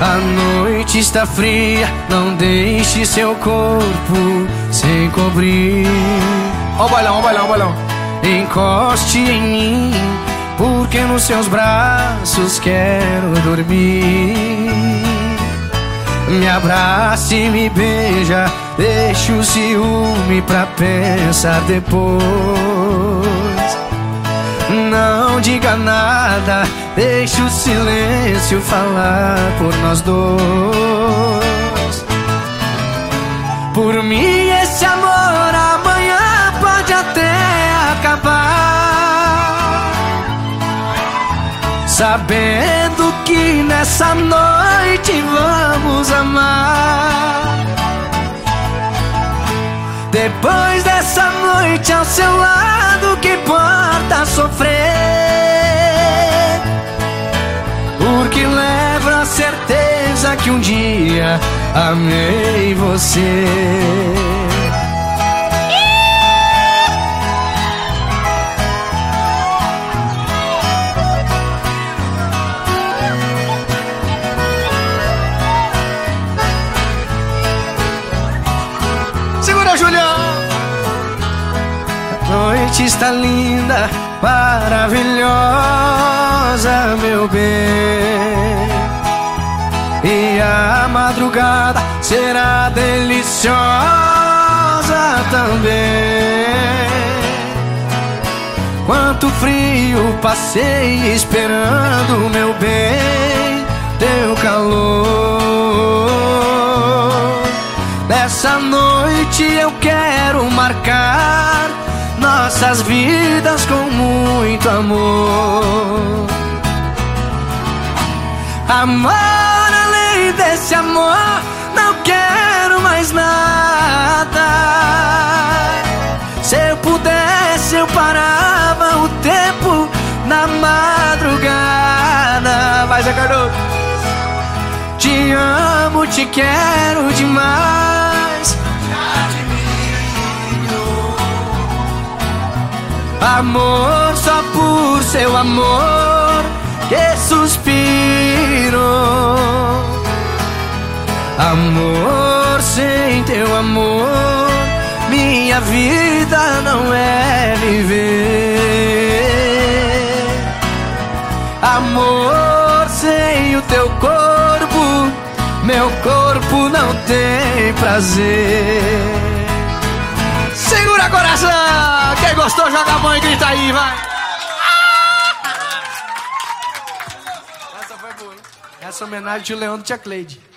A noite está fria, não deixe seu corpo sem cobrir. Ó o bailão, ó o bailão, ó o bailão. Encoste em mim, porque nos seus braços quero dormir. Me abrace e me beija, deixa o ciúme pra pensar depois. Não diga nada, deixa o silêncio falar por nós dois. Por mim, esse amor amanhã pode até acabar. Sabendo que nessa noite vamos amar. Depois dessa noite ao seu lado, que importa sofrer? Certeza que um dia amei você. Segura, Julião. A noite está linda, maravilhosa, meu bem. E a madrugada será deliciosa também. Quanto frio passei esperando, meu bem, teu calor. Nessa noite eu quero marcar nossas vidas com muito amor. Amor, amor, não quero mais nada. Se eu pudesse, eu parava o tempo na madrugada. Vai, Zé Cardoso. Te amo, te quero demais. Amor, só por seu amor que suspiro. Amor, sem teu amor, minha vida não é viver. Amor, sem o teu corpo, meu corpo não tem prazer. Segura coração. Quem gostou, joga a mão e grita aí, vai. Essa homenagem de Leandro Tia Cleide.